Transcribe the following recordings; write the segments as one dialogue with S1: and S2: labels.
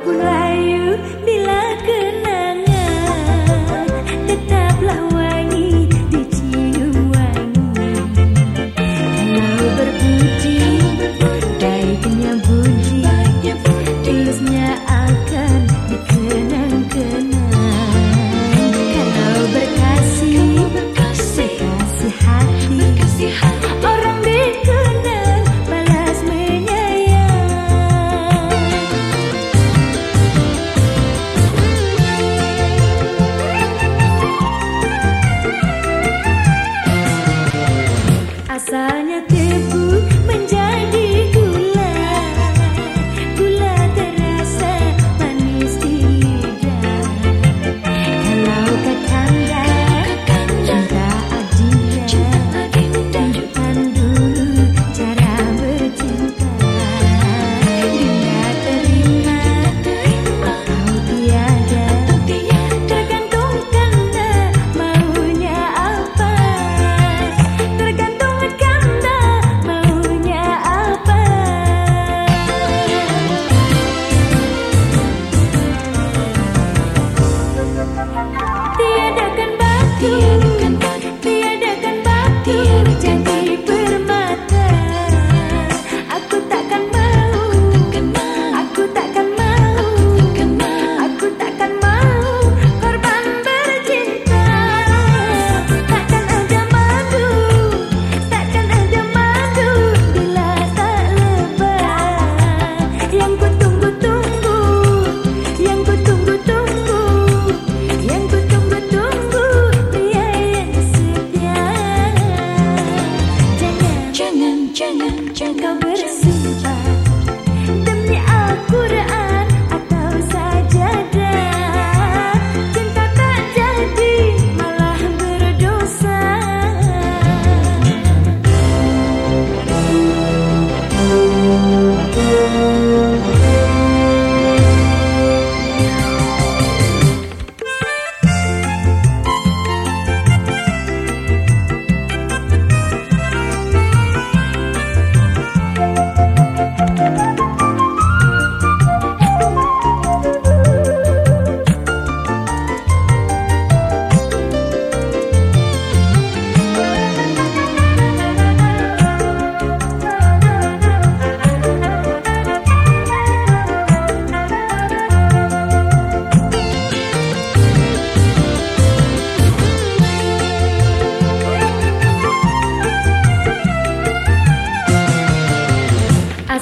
S1: aku lagi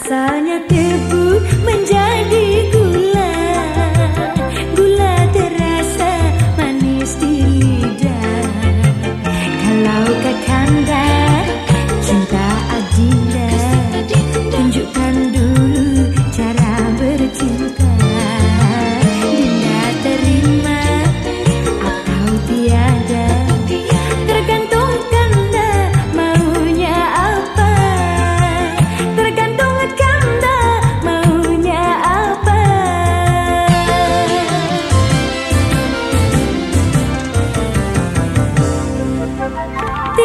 S1: Rasanya tipu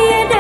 S1: yeah.